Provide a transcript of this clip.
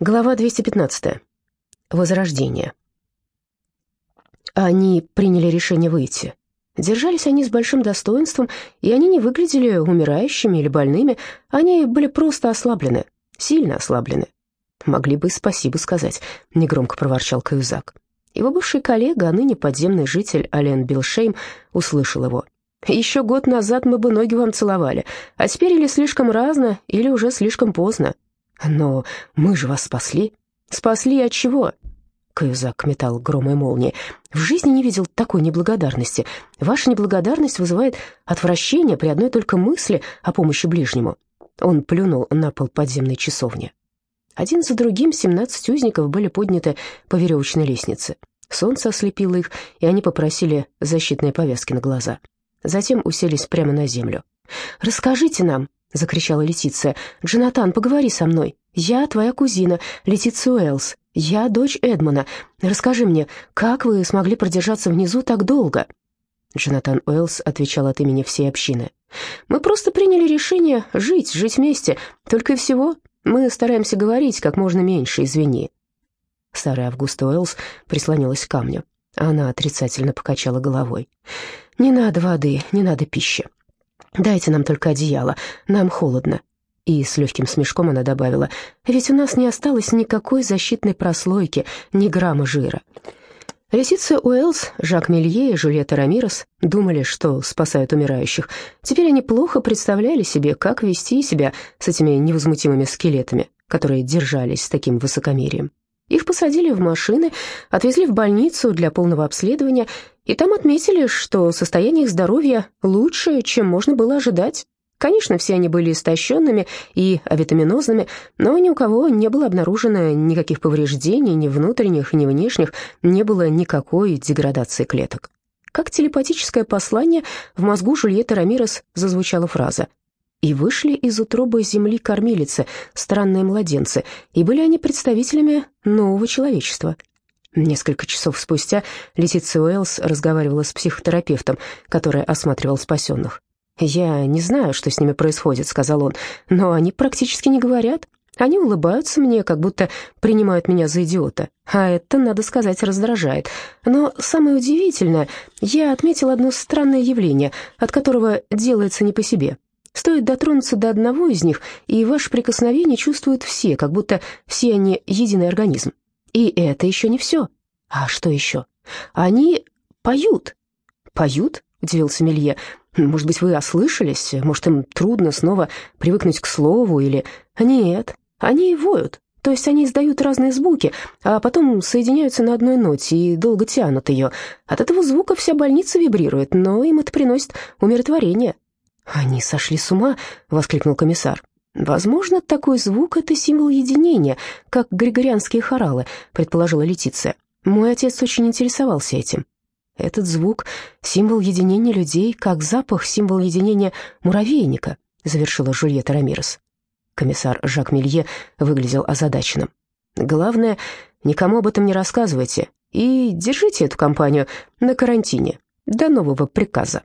Глава 215. Возрождение. Они приняли решение выйти. Держались они с большим достоинством, и они не выглядели умирающими или больными, они были просто ослаблены, сильно ослаблены. «Могли бы и спасибо сказать», — негромко проворчал Каюзак. Его бывший коллега, а ныне подземный житель Ален Билшейм, услышал его. «Еще год назад мы бы ноги вам целовали, а теперь или слишком разно, или уже слишком поздно. «Но мы же вас спасли». «Спасли от чего?» Каюзак метал гром и молнии. «В жизни не видел такой неблагодарности. Ваша неблагодарность вызывает отвращение при одной только мысли о помощи ближнему». Он плюнул на пол подземной часовни. Один за другим семнадцать узников были подняты по веревочной лестнице. Солнце ослепило их, и они попросили защитные повязки на глаза. Затем уселись прямо на землю. «Расскажите нам», — закричала Летиция. «Джонатан, поговори со мной. Я твоя кузина, Летиция Уэллс. Я дочь Эдмона. Расскажи мне, как вы смогли продержаться внизу так долго?» Джонатан Уэллс отвечал от имени всей общины. «Мы просто приняли решение жить, жить вместе. Только и всего. Мы стараемся говорить как можно меньше, извини». Старая Августа Уэллс прислонилась к камню. Она отрицательно покачала головой. «Не надо воды, не надо пищи. Дайте нам только одеяло, нам холодно». И с легким смешком она добавила, «Ведь у нас не осталось никакой защитной прослойки, ни грамма жира». Лисица Уэллс, Жак Мелье и Жюльетта Рамирес думали, что спасают умирающих. Теперь они плохо представляли себе, как вести себя с этими невозмутимыми скелетами, которые держались с таким высокомерием. Их посадили в машины, отвезли в больницу для полного обследования, и там отметили, что состояние их здоровья лучше, чем можно было ожидать. Конечно, все они были истощенными и авитаминозными, но ни у кого не было обнаружено никаких повреждений, ни внутренних, ни внешних, не было никакой деградации клеток. Как телепатическое послание, в мозгу Жульетты Рамирес зазвучала фраза и вышли из утробы земли кормилицы, странные младенцы, и были они представителями нового человечества. Несколько часов спустя Летиция Уэллс разговаривала с психотерапевтом, который осматривал спасенных. «Я не знаю, что с ними происходит», — сказал он, — «но они практически не говорят. Они улыбаются мне, как будто принимают меня за идиота, а это, надо сказать, раздражает. Но самое удивительное, я отметил одно странное явление, от которого делается не по себе». Стоит дотронуться до одного из них, и ваше прикосновение чувствуют все, как будто все они единый организм. И это еще не все. А что еще? Они поют. Поют? Удивился Мелье. Может быть, вы ослышались? Может, им трудно снова привыкнуть к слову или... Нет, они воют. То есть они издают разные звуки, а потом соединяются на одной ноте и долго тянут ее. От этого звука вся больница вибрирует, но им это приносит умиротворение. «Они сошли с ума!» — воскликнул комиссар. «Возможно, такой звук — это символ единения, как григорианские хоралы», — предположила Летиция. «Мой отец очень интересовался этим». «Этот звук — символ единения людей, как запах — символ единения муравейника», — завершила Жульетта Рамирес. Комиссар Жак Мелье выглядел озадаченным. «Главное, никому об этом не рассказывайте и держите эту компанию на карантине до нового приказа».